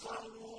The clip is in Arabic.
بصر